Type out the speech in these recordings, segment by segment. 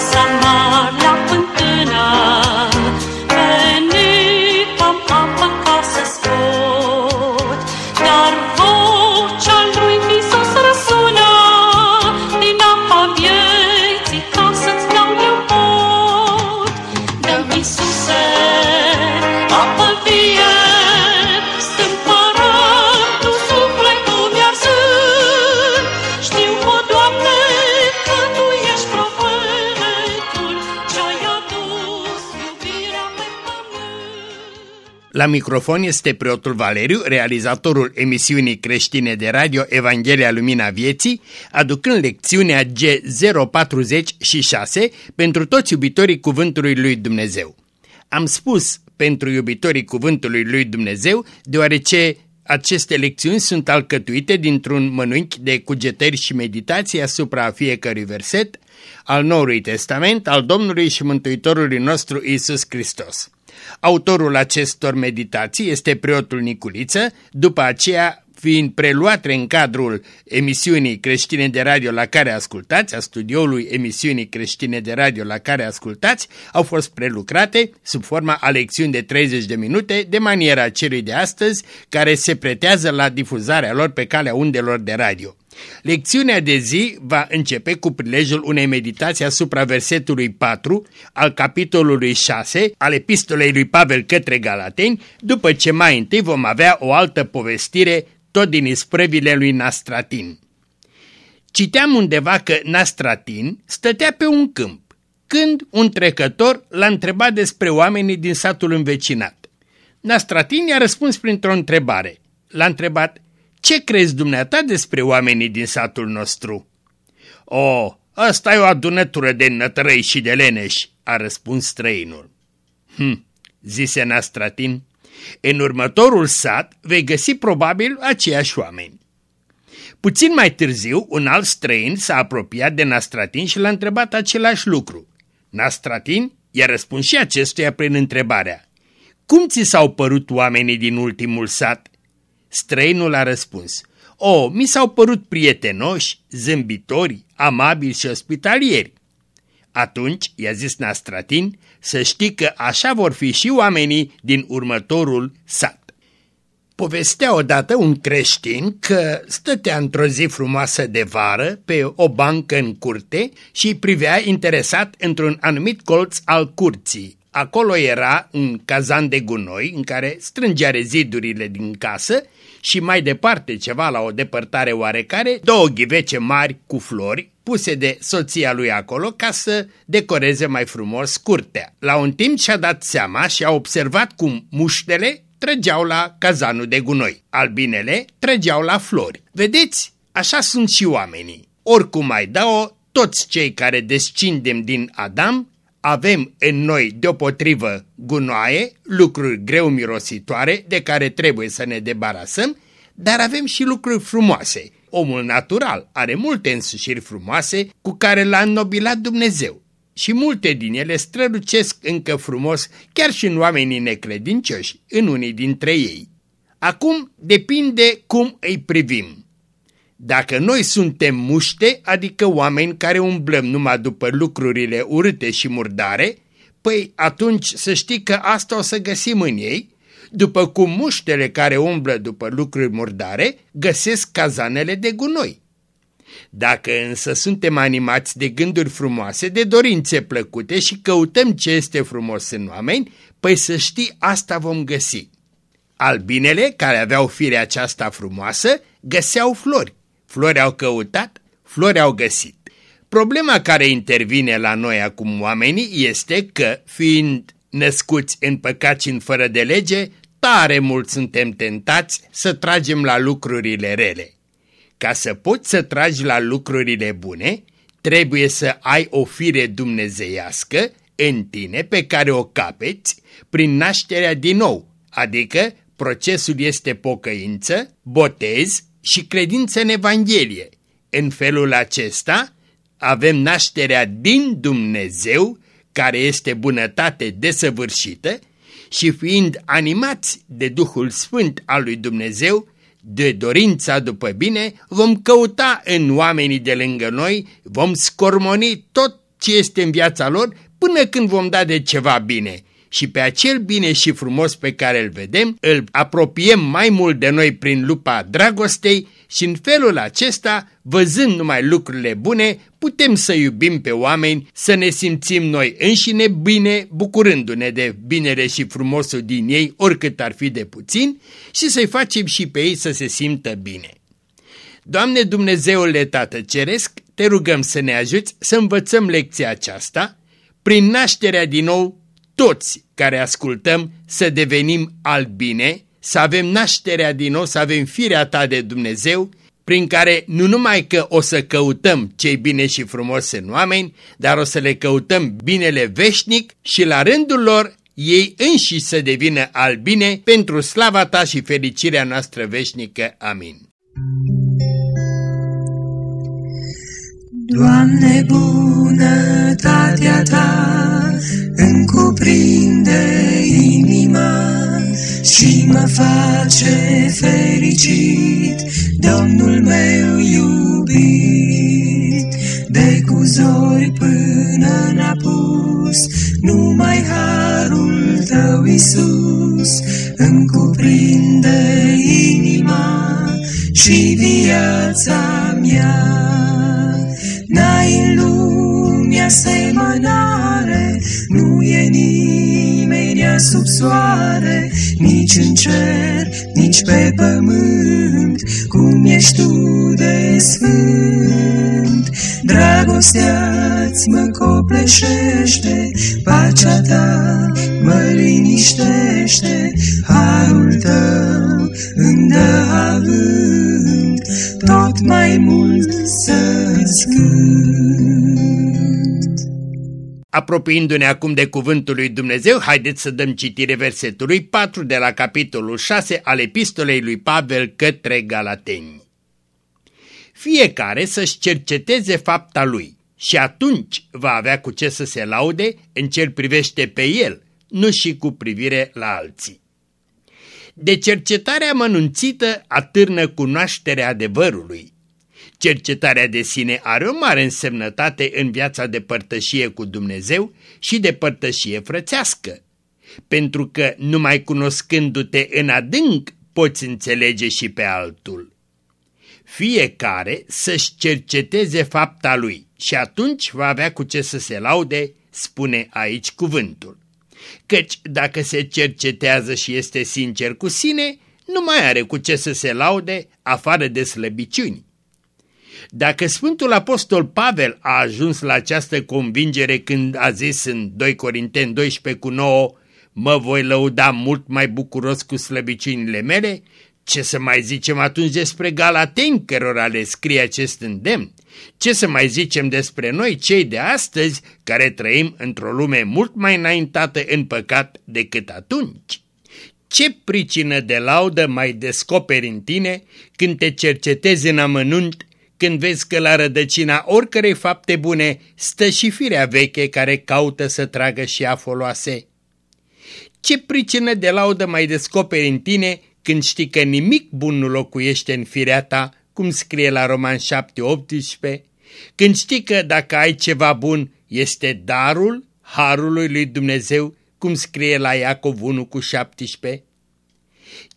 graça. La microfon este preotul Valeriu, realizatorul emisiunii creștine de radio Evanghelia Lumina Vieții, aducând lecțiunea G046 pentru toți iubitorii Cuvântului Lui Dumnezeu. Am spus pentru iubitorii Cuvântului Lui Dumnezeu, deoarece aceste lecțiuni sunt alcătuite dintr-un mănânchi de cugetări și meditații asupra fiecărui verset al Noului Testament al Domnului și Mântuitorului nostru Isus Hristos. Autorul acestor meditații este preotul Niculiță, după aceea fiind preluate în cadrul emisiunii creștine de radio la care ascultați, a studioului emisiunii creștine de radio la care ascultați, au fost prelucrate sub forma a lecțiuni de 30 de minute de maniera celui de astăzi, care se pretează la difuzarea lor pe calea undelor de radio. Lecțiunea de zi va începe cu prilejul unei meditații asupra versetului 4 al capitolului 6 al epistolei lui Pavel către Galateni, după ce mai întâi vom avea o altă povestire tot din isprăvile lui Nastratin. Citeam undeva că Nastratin stătea pe un câmp, când un trecător l-a întrebat despre oamenii din satul învecinat. Nastratin i-a răspuns printr-o întrebare. L-a întrebat, ce crezi dumneata despre oamenii din satul nostru? O, asta e o adunătură de nătărăi și de leneși, a răspuns străinul. Hm, zise Nastratin, în următorul sat vei găsi probabil aceiași oameni. Puțin mai târziu, un alt străin s-a apropiat de Nastratin și l-a întrebat același lucru. Nastratin i-a răspuns și acestuia prin întrebarea. Cum ți s-au părut oamenii din ultimul sat? Străinul a răspuns. O, mi s-au părut prietenoși, zâmbitori, amabili și ospitalieri. Atunci, i-a zis Nastratin, să știi că așa vor fi și oamenii din următorul sat. Povestea odată un creștin că stătea într-o zi frumoasă de vară pe o bancă în curte și privea interesat într-un anumit colț al curții. Acolo era un cazan de gunoi în care strângea rezidurile din casă și mai departe ceva la o depărtare oarecare, două ghivece mari cu flori puse de soția lui acolo ca să decoreze mai frumos curtea. La un timp și-a dat seama și a observat cum muștele trăgeau la cazanul de gunoi, albinele trăgeau la flori. Vedeți, așa sunt și oamenii. Oricum mai dă-o, toți cei care descindem din Adam avem în noi deopotrivă gunoaie, lucruri greu mirositoare de care trebuie să ne debarasăm, dar avem și lucruri frumoase. Omul natural are multe însușiri frumoase cu care l-a înnobilat Dumnezeu și multe din ele strălucesc încă frumos chiar și în oamenii necredincioși, în unii dintre ei. Acum depinde cum îi privim. Dacă noi suntem muște, adică oameni care umblăm numai după lucrurile urâte și murdare, păi atunci să știi că asta o să găsim în ei, după cum muștele care umblă după lucruri murdare găsesc cazanele de gunoi. Dacă însă suntem animați de gânduri frumoase, de dorințe plăcute și căutăm ce este frumos în oameni, păi să știi asta vom găsi. Albinele, care aveau firea aceasta frumoasă, găseau flori. Flori au căutat, flori au găsit. Problema care intervine la noi acum oamenii este că, fiind născuți în păcat și în fără de lege, tare mult suntem tentați să tragem la lucrurile rele. Ca să poți să tragi la lucrurile bune, trebuie să ai o fire dumnezeiască în tine pe care o capeți prin nașterea din nou, adică procesul este pocăință, botez și credință în Evanghelie. În felul acesta avem nașterea din Dumnezeu, care este bunătate desăvârșită, și fiind animați de Duhul Sfânt al lui Dumnezeu, de dorința după bine, vom căuta în oamenii de lângă noi, vom scormoni tot ce este în viața lor până când vom da de ceva bine. Și pe acel bine și frumos pe care îl vedem, îl apropiem mai mult de noi prin lupa dragostei și în felul acesta, văzând numai lucrurile bune, putem să iubim pe oameni, să ne simțim noi înșine bine, bucurându-ne de binele și frumosul din ei, oricât ar fi de puțin, și să-i facem și pe ei să se simtă bine. Doamne Dumnezeule Tată Ceresc, te rugăm să ne ajuți să învățăm lecția aceasta, prin nașterea din nou toți care ascultăm să devenim albine, să avem nașterea din nou, să avem firea ta de Dumnezeu, prin care nu numai că o să căutăm cei bine și frumos în oameni, dar o să le căutăm binele veșnic și la rândul lor ei înși să devină albine pentru slava ta și fericirea noastră veșnică. Amin. Doamne, bunătatea ta îmi cuprinde inima și mă face fericit, Domnul meu iubit. De cu zori până n-a pus, numai harul tău, Iisus, îmi cuprinde inima și viața mea. N-ai în lumea semănare, sub soare, nici în cer, nici pe pământ, cum ești tu de sfânt. Dragostea-ți mă copleșește, pacea ta mă liniștește, harul tău îmi dă avânt, tot mai mult să-ți cânt. Apropiindu-ne acum de cuvântul lui Dumnezeu, haideți să dăm citire versetului 4 de la capitolul 6 al epistolei lui Pavel către Galateni. Fiecare să-și cerceteze fapta lui și atunci va avea cu ce să se laude în ce privește pe el, nu și cu privire la alții. De cercetarea mănunțită atârnă cunoașterea adevărului. Cercetarea de sine are o mare însemnătate în viața de părtășie cu Dumnezeu și de părtășie frățească, pentru că numai cunoscându-te în adânc poți înțelege și pe altul. Fiecare să-și cerceteze fapta lui și atunci va avea cu ce să se laude, spune aici cuvântul. Căci dacă se cercetează și este sincer cu sine, nu mai are cu ce să se laude afară de slăbiciuni. Dacă Sfântul Apostol Pavel a ajuns la această convingere când a zis în 2 Corinteni 12 cu 9, mă voi lăuda mult mai bucuros cu slăbiciunile mele, ce să mai zicem atunci despre galateni cărora le scrie acest îndemn? Ce să mai zicem despre noi, cei de astăzi, care trăim într-o lume mult mai înaintată în păcat decât atunci? Ce pricină de laudă mai descoperi în tine când te cercetezi în amănunt, când vezi că la rădăcina oricărei fapte bune stă și firea veche care caută să tragă și a foloase? Ce pricină de laudă mai descoperi în tine când știi că nimic bun nu locuiește în firea ta, cum scrie la Roman 7:18, când știi că dacă ai ceva bun este darul harului lui Dumnezeu, cum scrie la Iacov 1 cu 17?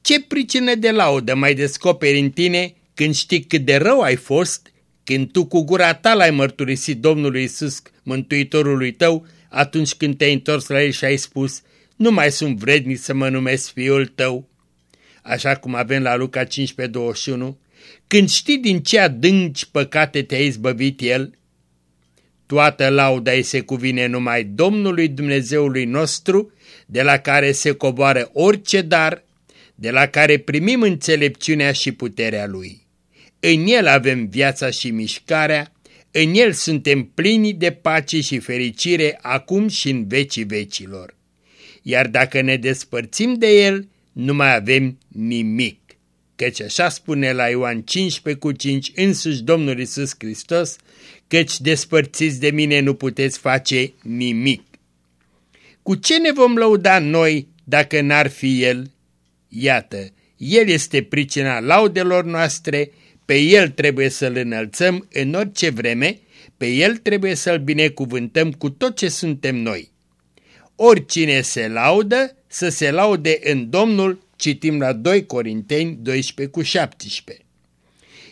Ce pricină de laudă mai descoperi în tine când știi cât de rău ai fost, când tu cu gura ta l-ai mărturisit Domnului Isus, Mântuitorului tău, atunci când te-ai întors la el și ai spus, nu mai sunt vrednic să mă numesc fiul tău, așa cum avem la Luca 15:21, când știi din ce adânci păcate te-a izbăvit El, toată lauda îi se cuvine numai Domnului Dumnezeului nostru, de la care se coboară orice dar, de la care primim înțelepciunea și puterea Lui. În El avem viața și mișcarea, în El suntem plini de pace și fericire acum și în vecii vecilor. Iar dacă ne despărțim de El, nu mai avem nimic. Căci așa spune la Ioan 15 cu 5 însuși Domnul Isus Hristos, căci despărțiți de mine nu puteți face nimic. Cu ce ne vom lăuda noi dacă n-ar fi El? Iată, El este pricina laudelor noastre, pe El trebuie să-L înălțăm în orice vreme, pe El trebuie să-L binecuvântăm cu tot ce suntem noi. Oricine se laudă, să se laude în Domnul, citim la 2 Corinteni 12 cu 17.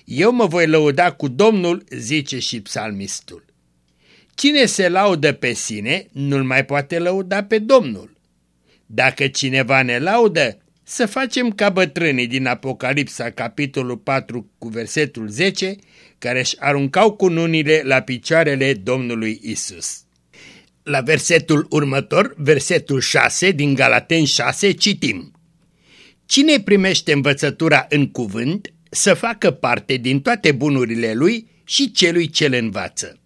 Eu mă voi lăuda cu Domnul, zice și psalmistul. Cine se laudă pe sine, nu-l mai poate lăuda pe Domnul. Dacă cineva ne laudă, să facem ca bătrânii din Apocalipsa, capitolul 4, cu versetul 10, care își aruncau cununile la picioarele Domnului Isus. La versetul următor, versetul 6 din Galaten 6, citim. Cine primește învățătura în cuvânt, să facă parte din toate bunurile lui și celui ce le învață.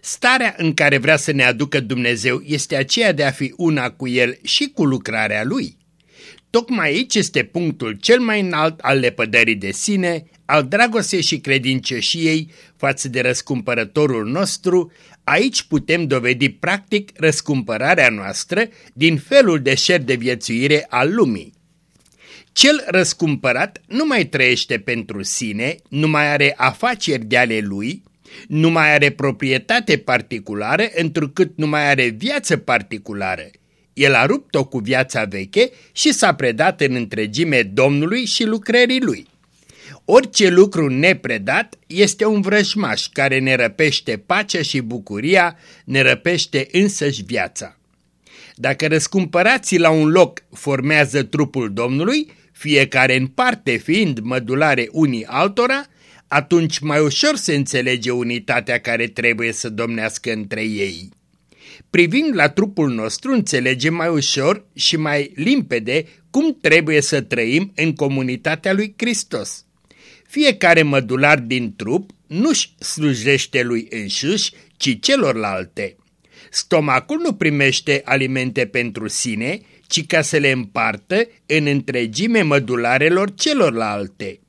Starea în care vrea să ne aducă Dumnezeu este aceea de a fi una cu El și cu lucrarea Lui. Tocmai aici este punctul cel mai înalt al lepădării de sine, al dragostei și credincioșiei față de răscumpărătorul nostru, aici putem dovedi practic răscumpărarea noastră din felul de șer de viețuire al lumii. Cel răscumpărat nu mai trăiește pentru sine, nu mai are afaceri de ale lui, nu mai are proprietate particulară, întrucât nu mai are viață particulară. El a rupt-o cu viața veche și s-a predat în întregime Domnului și lucrării lui. Orice lucru nepredat este un vrăjmaș care ne răpește pacea și bucuria, ne răpește însăși viața. Dacă răscumpărații la un loc formează trupul Domnului, fiecare în parte fiind mădulare unii altora, atunci mai ușor se înțelege unitatea care trebuie să domnească între ei. Privind la trupul nostru, înțelegem mai ușor și mai limpede cum trebuie să trăim în comunitatea lui Hristos. Fiecare mădular din trup nu-și slujește lui însuși, ci celorlalte. Stomacul nu primește alimente pentru sine, ci ca să le împartă în întregime mădularelor celorlalte.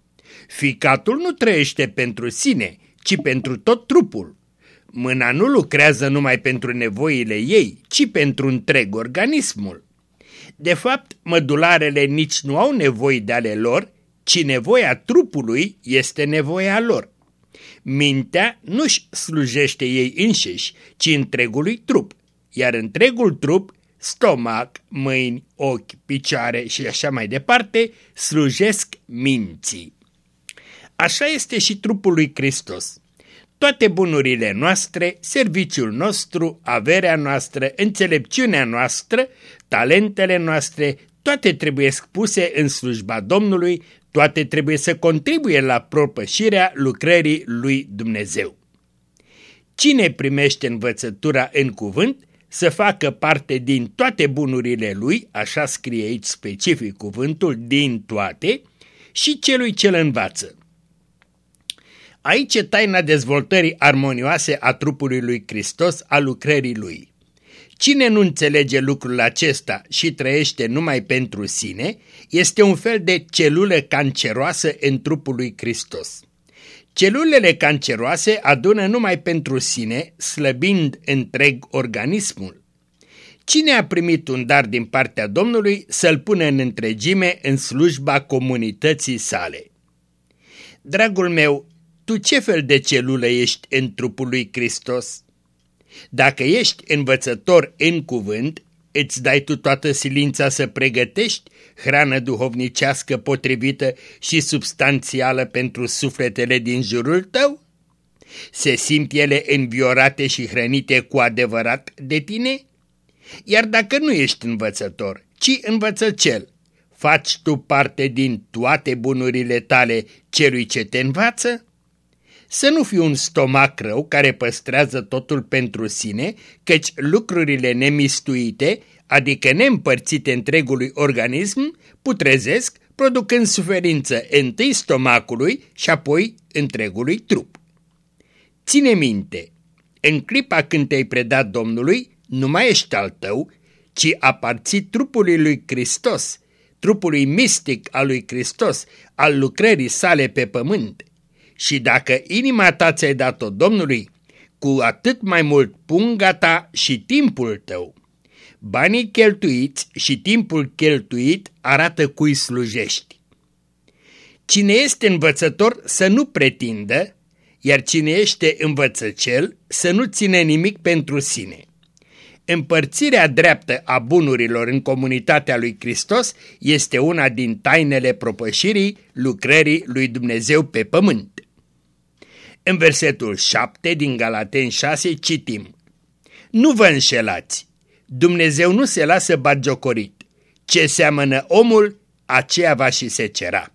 Ficatul nu trăiește pentru sine, ci pentru tot trupul. Mâna nu lucrează numai pentru nevoile ei, ci pentru întreg organismul. De fapt, mădularele nici nu au nevoi de ale lor, ci nevoia trupului este nevoia lor. Mintea nu-și slujește ei înșiși, ci întregului trup, iar întregul trup, stomac, mâini, ochi, picioare și așa mai departe, slujesc minții. Așa este și trupul lui Hristos. Toate bunurile noastre, serviciul nostru, averea noastră, înțelepciunea noastră, talentele noastre, toate trebuie spuse în slujba Domnului, toate trebuie să contribuie la propășirea lucrării lui Dumnezeu. Cine primește învățătura în cuvânt, să facă parte din toate bunurile lui, așa scrie aici specific cuvântul, din toate, și celui ce învață. Aici e taina dezvoltării armonioase a trupului lui Hristos, a lucrării lui. Cine nu înțelege lucrul acesta și trăiește numai pentru sine, este un fel de celulă canceroasă în trupul lui Hristos. Celulele canceroase adună numai pentru sine, slăbind întreg organismul. Cine a primit un dar din partea Domnului să-l pună în întregime în slujba comunității sale? Dragul meu, tu ce fel de celulă ești în trupul lui Hristos? Dacă ești învățător în cuvânt, îți dai tu toată silința să pregătești hrană duhovnicească potrivită și substanțială pentru sufletele din jurul tău? Se simt ele înviorate și hrănite cu adevărat de tine? Iar dacă nu ești învățător, ci învățăcel, faci tu parte din toate bunurile tale celui ce te învață? Să nu fii un stomac rău care păstrează totul pentru sine, căci lucrurile nemistuite, adică neîmpărțite întregului organism, putrezesc, producând suferință întâi stomacului și apoi întregului trup. Ține minte, în clipa când te-ai predat Domnului, nu mai ești al tău, ci aparții trupului lui Hristos, trupului mistic al lui Hristos, al lucrării sale pe pământ. Și dacă inima ta ți-ai dat-o Domnului, cu atât mai mult punga ta și timpul tău. Banii cheltuiți și timpul cheltuit arată cui slujești. Cine este învățător să nu pretindă, iar cine este învățăcel să nu ține nimic pentru sine. Împărțirea dreaptă a bunurilor în comunitatea lui Hristos este una din tainele propășirii lucrării lui Dumnezeu pe pământ. În versetul 7 din Galaten 6 citim Nu vă înșelați, Dumnezeu nu se lasă bagiocorit, ce seamănă omul, aceea va și se cera.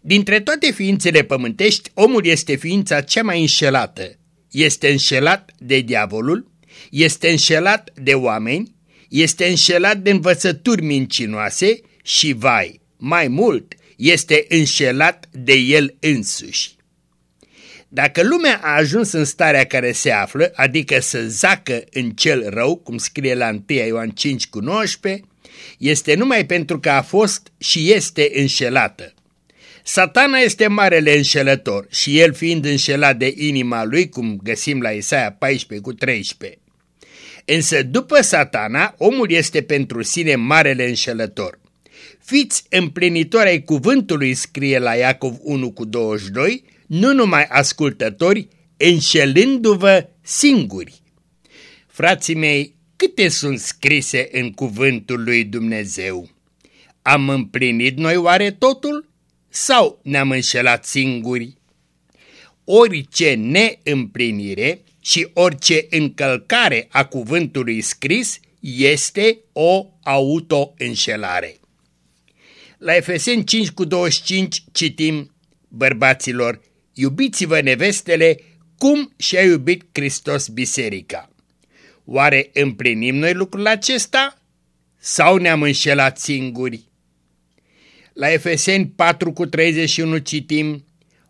Dintre toate ființele pământești, omul este ființa cea mai înșelată. Este înșelat de diavolul, este înșelat de oameni, este înșelat de învățături mincinoase și, vai, mai mult, este înșelat de el însuși. Dacă lumea a ajuns în starea care se află, adică să zacă în cel rău, cum scrie la 1 Ioan 5 cu 19, este numai pentru că a fost și este înșelată. Satana este marele înșelător și el fiind înșelat de inima lui, cum găsim la Isaia 14 cu 13. Însă după satana, omul este pentru sine marele înșelător. Fiți împlinitori ai cuvântului, scrie la Iacov 1 cu 22, nu numai ascultători, înșelându-vă singuri. Frații mei, câte sunt scrise în cuvântul lui Dumnezeu? Am împlinit noi oare totul sau ne-am înșelat singuri? Orice neîmplinire și orice încălcare a cuvântului scris este o auto-înșelare. La Efeseni 5 cu 25 citim, bărbaților, iubiți-vă nevestele cum și-a iubit Hristos biserica. Oare împlinim noi lucrul acesta sau ne-am înșelat singuri? La Efeseni 4 cu 31 citim,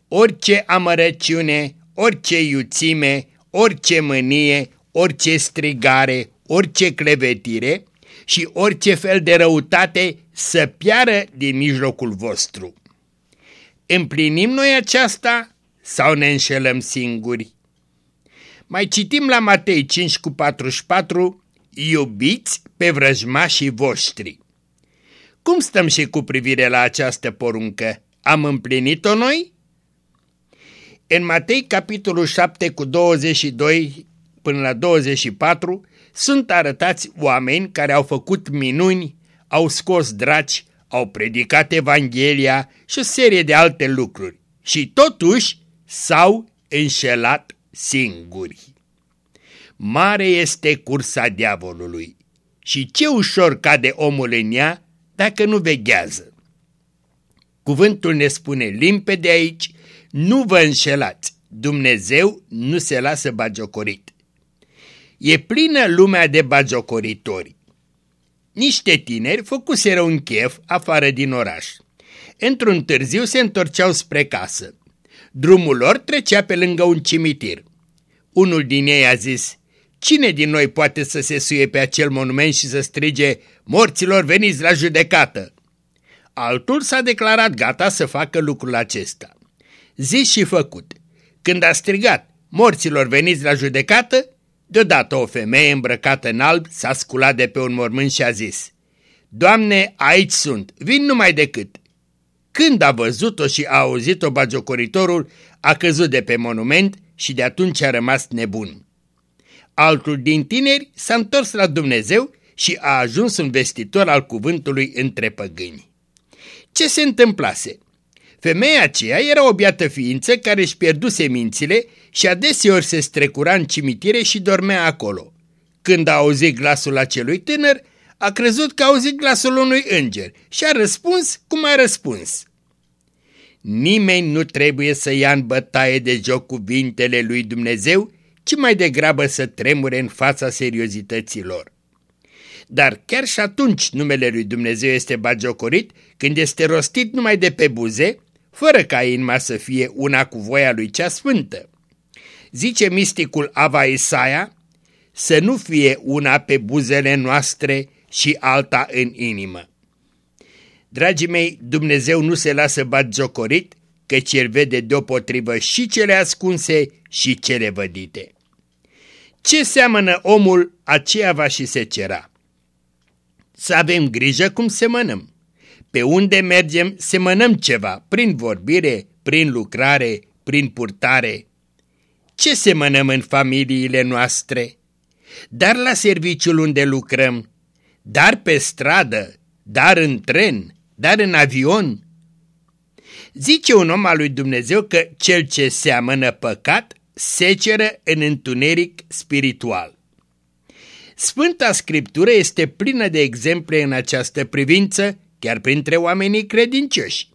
orice amărăciune, orice iuțime, orice mânie, orice strigare, orice clevetire și orice fel de răutate să piară din mijlocul vostru. Împlinim noi aceasta sau ne înșelăm singuri? Mai citim la Matei 5 cu 44, iubiți pe vrăjmașii voștri. Cum stăm și cu privire la această poruncă? Am împlinit-o noi? În Matei, capitolul 7 cu 22 până la 24, sunt arătați oameni care au făcut minuni, au scos draci, au predicat Evanghelia și o serie de alte lucruri. Și totuși s-au înșelat singuri. Mare este cursa diavolului și ce ușor cade omul în ea dacă nu veghează. Cuvântul ne spune limpede aici nu vă înșelați, Dumnezeu nu se lasă bagiocorit. E plină lumea de bagiocoritori. Niște tineri făcuseră un chef afară din oraș. Într-un târziu se întorceau spre casă. Drumul lor trecea pe lângă un cimitir. Unul din ei a zis, cine din noi poate să se suie pe acel monument și să strige, morților veniți la judecată? Altul s-a declarat gata să facă lucrul acesta zis și făcut. Când a strigat, morților veniți la judecată, deodată o femeie îmbrăcată în alb s-a sculat de pe un mormânt și a zis, Doamne, aici sunt, vin numai decât. Când a văzut-o și a auzit-o bagiocoritorul, a căzut de pe monument și de atunci a rămas nebun. Altul din tineri s-a întors la Dumnezeu și a ajuns un vestitor al cuvântului între păgâni. Ce se întâmplase? Femeia aceea era o biată ființă care își pierduse mințile și adeseori se strecura în cimitire și dormea acolo. Când a auzit glasul acelui tânăr, a crezut că a auzit glasul unui înger și a răspuns cum a răspuns. Nimeni nu trebuie să ia în bătaie de joc cuvintele lui Dumnezeu, ci mai degrabă să tremure în fața seriozităților. Dar chiar și atunci numele lui Dumnezeu este bagiocorit când este rostit numai de pe buze, fără ca inima să fie una cu voia lui cea sfântă. Zice misticul Ava Isaia, să nu fie una pe buzele noastre și alta în inimă. Dragii mei, Dumnezeu nu se lasă bat jocorit, căci El vede deopotrivă și cele ascunse și cele vădite. Ce seamănă omul, aceea va și se cera. Să avem grijă cum semănăm. Pe unde mergem, semănăm ceva, prin vorbire, prin lucrare, prin purtare. Ce semănăm în familiile noastre? Dar la serviciul unde lucrăm, dar pe stradă, dar în tren, dar în avion. Zice un om al lui Dumnezeu că cel ce seamănă păcat seceră în întuneric spiritual. Sfânta Scriptură este plină de exemple în această privință, chiar printre oamenii credincioși.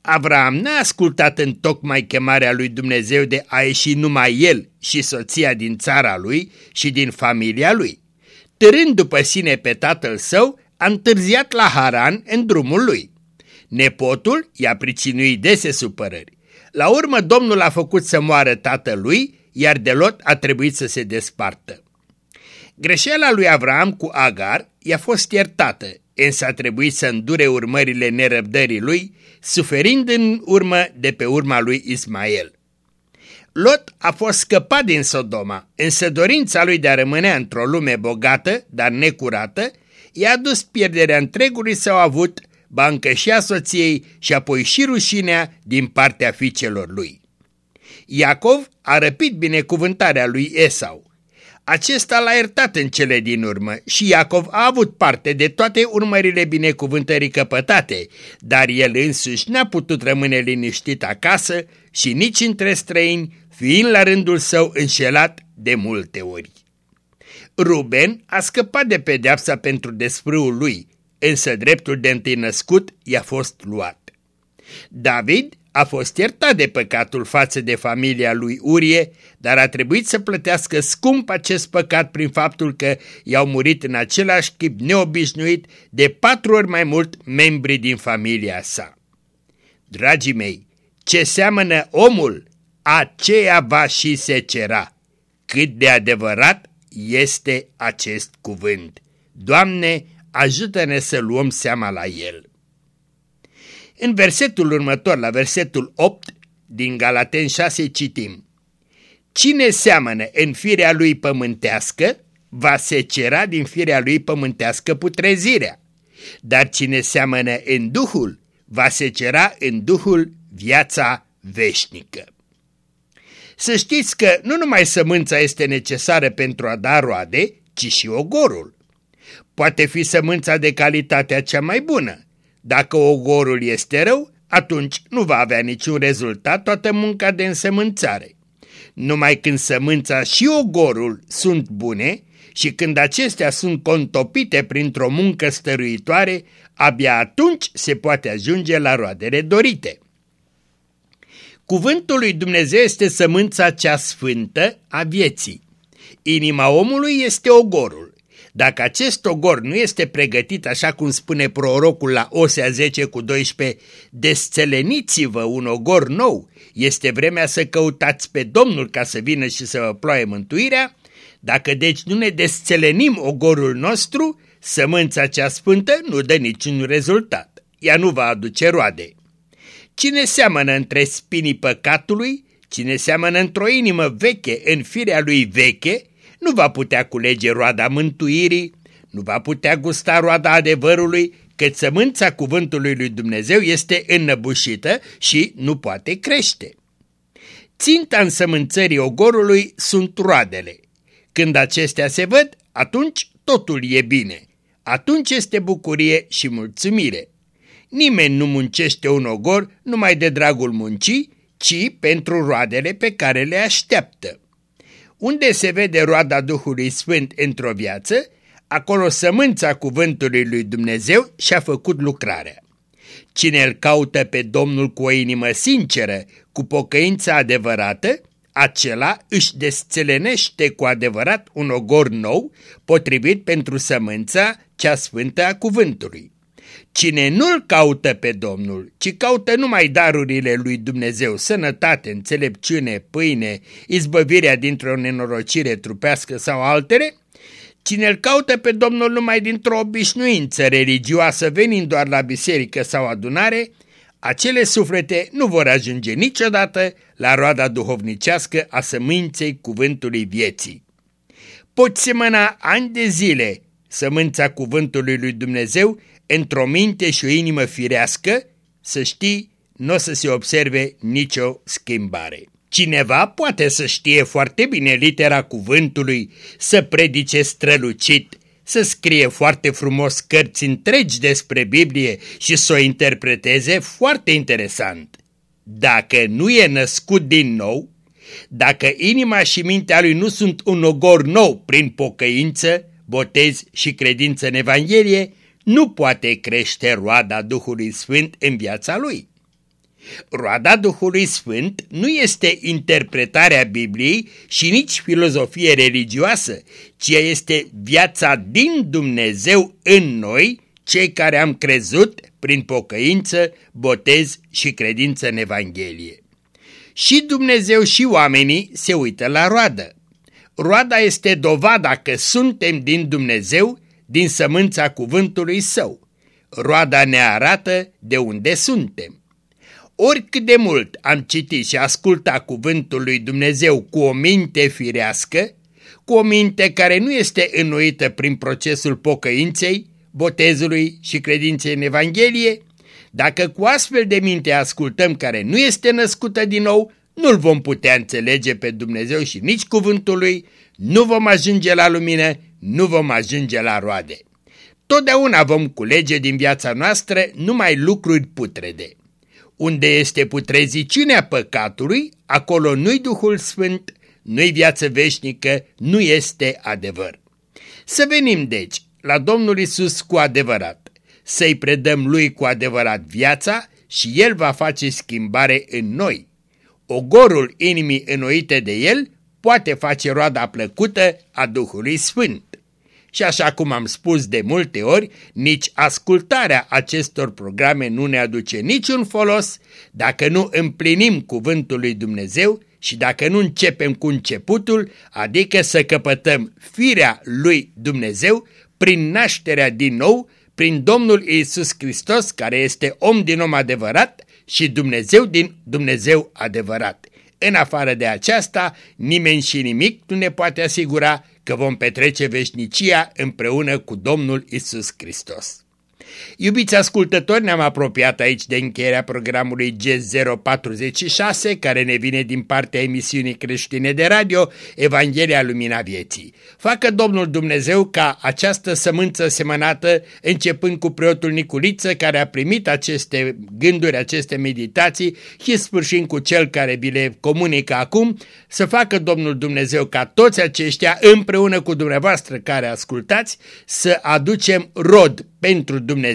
Avram n-a ascultat în tocmai chemarea lui Dumnezeu de a ieși numai el și soția din țara lui și din familia lui. Târând după sine pe tatăl său, a întârziat la Haran în drumul lui. Nepotul i-a pricinuit dese supărări. La urmă Domnul a făcut să moară tatălui, iar de lot a trebuit să se despartă. Greșeala lui Avram cu Agar i-a fost iertată, însă a trebuit să îndure urmările nerăbdării lui, suferind în urmă de pe urma lui Ismael. Lot a fost scăpat din Sodoma, însă dorința lui de a rămâne într-o lume bogată, dar necurată, i-a dus pierderea întregului său avut, bancă și a soției și apoi și rușinea din partea fiicelor lui. Iacov a răpit binecuvântarea lui Esau. Acesta l-a iertat în cele din urmă și Iacov a avut parte de toate urmările binecuvântării căpătate, dar el însuși n-a putut rămâne liniștit acasă și nici între străini, fiind la rândul său înșelat de multe ori. Ruben a scăpat de pedeapsa pentru desfrâul lui, însă dreptul de întâi născut i-a fost luat. David a fost iertat de păcatul față de familia lui Urie, dar a trebuit să plătească scump acest păcat prin faptul că i-au murit în același chip neobișnuit de patru ori mai mult membri din familia sa. Dragii mei, ce seamănă omul, aceea va și se cera. Cât de adevărat este acest cuvânt. Doamne, ajută-ne să luăm seama la el. În versetul următor, la versetul 8 din Galaten 6 citim Cine seamănă în firea lui pământească, va secera din firea lui pământească putrezirea. Dar cine seamănă în Duhul, va secera în Duhul viața veșnică. Să știți că nu numai sămânța este necesară pentru a da roade, ci și ogorul. Poate fi sămânța de calitatea cea mai bună. Dacă ogorul este rău, atunci nu va avea niciun rezultat toată munca de însămânțare. Numai când sămânța și ogorul sunt bune și când acestea sunt contopite printr-o muncă stăruitoare, abia atunci se poate ajunge la roadele dorite. Cuvântul lui Dumnezeu este sămânța cea sfântă a vieții. Inima omului este ogorul. Dacă acest ogor nu este pregătit așa cum spune prorocul la Osea 10 cu 12, desțeleniți-vă un ogor nou, este vremea să căutați pe Domnul ca să vină și să vă ploaie mântuirea, dacă deci nu ne desțelenim ogorul nostru, sămânța cea sfântă nu dă niciun rezultat, ea nu va aduce roade. Cine seamănă între spinii păcatului, cine seamănă într-o inimă veche în firea lui veche, nu va putea culege roada mântuirii, nu va putea gusta roada adevărului, că sămânța cuvântului lui Dumnezeu este înnăbușită și nu poate crește. Ținta însămânțării ogorului sunt roadele. Când acestea se văd, atunci totul e bine. Atunci este bucurie și mulțumire. Nimeni nu muncește un ogor numai de dragul muncii, ci pentru roadele pe care le așteaptă. Unde se vede roada Duhului Sfânt într-o viață, acolo sămânța cuvântului lui Dumnezeu și-a făcut lucrarea. Cine îl caută pe Domnul cu o inimă sinceră, cu pocăință adevărată, acela își desțelenește cu adevărat un ogor nou, potrivit pentru sămânța cea sfântă a cuvântului. Cine nu-L caută pe Domnul, ci caută numai darurile lui Dumnezeu, sănătate, înțelepciune, pâine, izbăvirea dintr-o nenorocire trupească sau altele, Cine îl caută pe Domnul numai dintr-o obișnuință religioasă, venind doar la biserică sau adunare, acele suflete nu vor ajunge niciodată la roada duhovnicească a sămânței cuvântului vieții. Poți semăna ani de zile sămânța cuvântului lui Dumnezeu într-o minte și o inimă firească, să știi, nu o să se observe nicio schimbare. Cineva poate să știe foarte bine litera cuvântului, să predice strălucit, să scrie foarte frumos cărți întregi despre Biblie și să o interpreteze foarte interesant. Dacă nu e născut din nou, dacă inima și mintea lui nu sunt un ogor nou prin pocăință, botez și credință în Evanghelie, nu poate crește roada Duhului Sfânt în viața lui. Roada Duhului Sfânt nu este interpretarea Bibliei și nici filozofie religioasă, ci este viața din Dumnezeu în noi, cei care am crezut prin pocăință, botez și credință în Evanghelie. Și Dumnezeu și oamenii se uită la roadă. Roada este dovada că suntem din Dumnezeu, din sămânța cuvântului său. Roada ne arată de unde suntem. Oricât de mult am citit și ascultat cuvântul lui Dumnezeu cu o minte firească, cu o minte care nu este înnoită prin procesul pocăinței, botezului și credinței în Evanghelie, dacă cu astfel de minte ascultăm care nu este născută din nou, nu-L vom putea înțelege pe Dumnezeu și nici cuvântul lui, nu vom ajunge la lumină, nu vom ajunge la roade. Totdeauna vom culege din viața noastră numai lucruri putrede. Unde este putreziciunea păcatului, acolo nu-i Duhul Sfânt, nu-i viață veșnică, nu este adevăr. Să venim deci la Domnul Isus cu adevărat, să-i predăm lui cu adevărat viața și el va face schimbare în noi. Ogorul inimii înnoite de el poate face roada plăcută a Duhului Sfânt. Și așa cum am spus de multe ori, nici ascultarea acestor programe nu ne aduce niciun folos dacă nu împlinim cuvântul lui Dumnezeu și dacă nu începem cu începutul, adică să căpătăm firea lui Dumnezeu prin nașterea din nou, prin Domnul Iisus Hristos, care este om din om adevărat și Dumnezeu din Dumnezeu adevărat. În afară de aceasta, nimeni și nimic nu ne poate asigura că vom petrece veșnicia împreună cu Domnul Isus Hristos. Iubiți ascultători, ne-am apropiat aici de încheierea programului G046, care ne vine din partea emisiunii creștine de radio, Evanghelia Lumina Vieții. Facă Domnul Dumnezeu ca această sămânță semănată, începând cu preotul Niculiță, care a primit aceste gânduri, aceste meditații, și sfârșind cu cel care vi le comunică acum, să facă Domnul Dumnezeu ca toți aceștia, împreună cu dumneavoastră care ascultați, să aducem rod pentru Dumnezeu,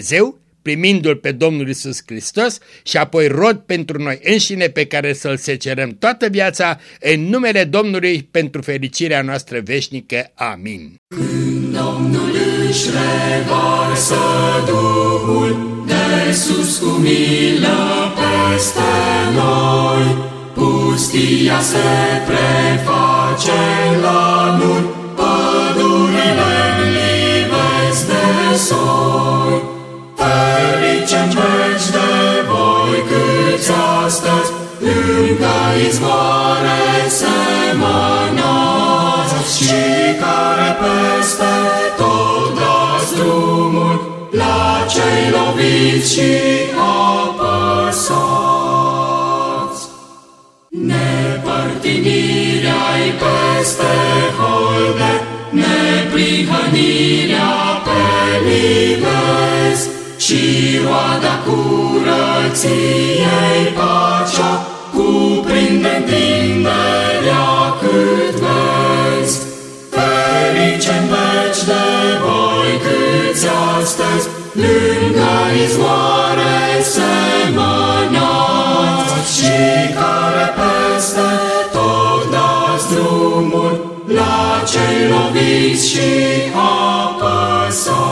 primindu-L pe Domnul Isus Hristos și apoi rod pentru noi înșine pe care să-L secerăm toată viața în numele Domnului pentru fericirea noastră veșnică. Amin. Când Domnul își revarsă Duhul de sus cu milă peste noi, pustia se preface la nuri, pădurile livezi de soi. Ferice mergi de voi câți astăzi, lângă izvoare semănați și care peste tot dați drumul la cei loviți și apăsați. Nepărtinirea-i peste holde, neprihănirea pe livezi și roada curăției pacea cuprinde întinderea cât vezi. Ferice veci de voi câți astăzi lângă izvoare semănați și care peste tot dați drumul la cei loviți și apăsați.